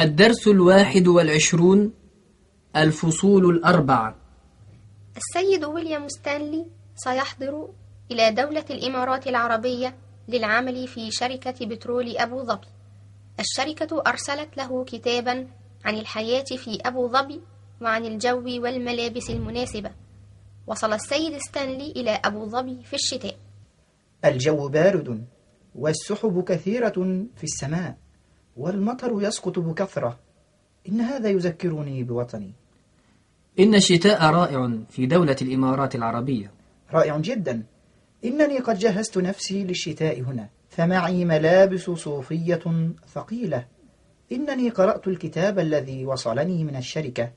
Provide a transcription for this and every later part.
الدرس الواحد والعشرون الفصول الأربعة. السيد ويليام ستانلي سيحضر إلى دولة الإمارات العربية للعمل في شركة بترول أبو ظبي. الشركة أرسلت له كتابا عن الحياة في أبو ظبي وعن الجو والملابس المناسبة. وصل السيد ستانلي إلى أبو ظبي في الشتاء. الجو بارد والسحب كثيرة في السماء. والمطر يسقط بكثرة. إن هذا يذكرني بوطني. إن الشتاء رائع في دولة الإمارات العربية. رائع جدا. إنني قد جهزت نفسي للشتاء هنا فمعي ملابس صوفية ثقيلة. إنني قرأت الكتاب الذي وصلني من الشركة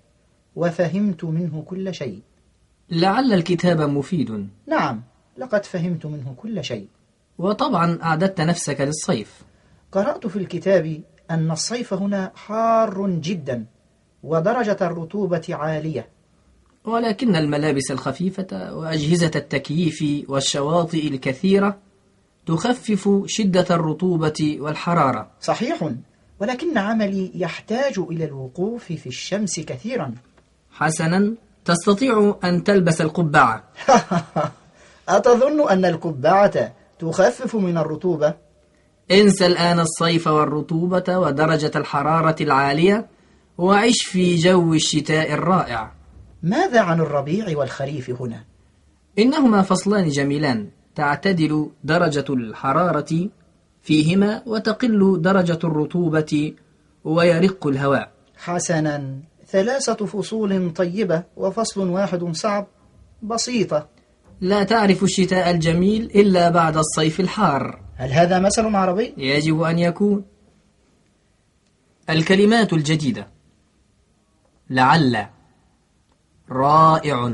وفهمت منه كل شيء. لعل الكتاب مفيد. نعم لقد فهمت منه كل شيء. وطبعا أعددت نفسك للصيف. قرأت في الكتاب أن الصيف هنا حار جدا ودرجة الرطوبة عالية. ولكن الملابس الخفيفة وأجهزة التكييف والشواطئ الكثيرة تخفف شدة الرطوبة والحرارة. صحيح ولكن عملي يحتاج إلى الوقوف في الشمس كثيرا. حسنا تستطيع أن تلبس القبعة. أتظن أن القبعة تخفف من الرطوبة؟ انسى الآن الصيف والرطوبة ودرجة الحرارة العالية وعش في جو الشتاء الرائع. ماذا عن الربيع والخريف هنا؟ إنهما فصلان جميلان تعتدل درجة الحرارة فيهما وتقل درجة الرطوبة ويرق الهواء. حسنا. ثلاثة فصول طيبة وفصل واحد صعب بسيطة. لا تعرف الشتاء الجميل إلا بعد الصيف الحار. هل هذا مثل عربي؟ يجب أن يكون الكلمات الجديدة. لعل رائع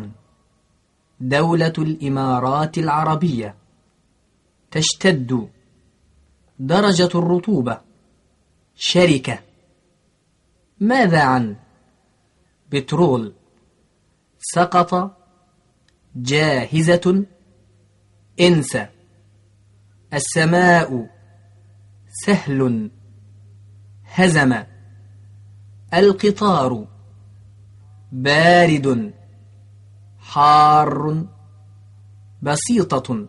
دولة الإمارات العربية تشتد درجة الرطوبة. شركة. ماذا عن بترول؟ سقط جاهزة انسى السماء سهل هزم. القطار بارد حار بسيطة.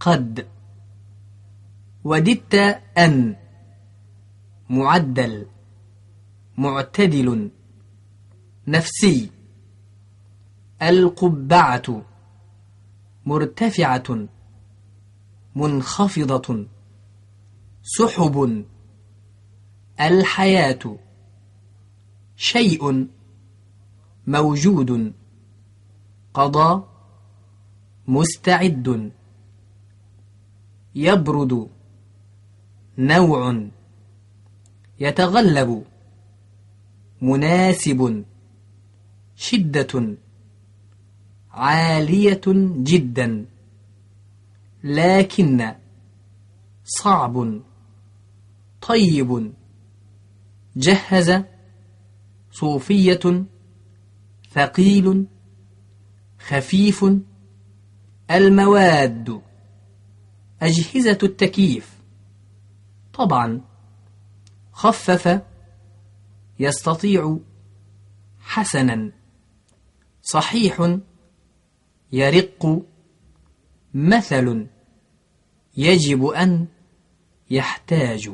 قد. وددت أن. معدل. معتدل. نفسي. القبعة مرتفعة. منخفضة. سحب. الحياة. شيء موجود. قضى. مستعد. يبرد. نوع. يتغلب. مناسب. شدة. عالية جدا. لكن صعب طيب جهز صوفية ثقيل خفيف المواد أجهزة التكييف. طبعا خفف يستطيع حسنا. صحيح يرق مثل يجب أن يحتاج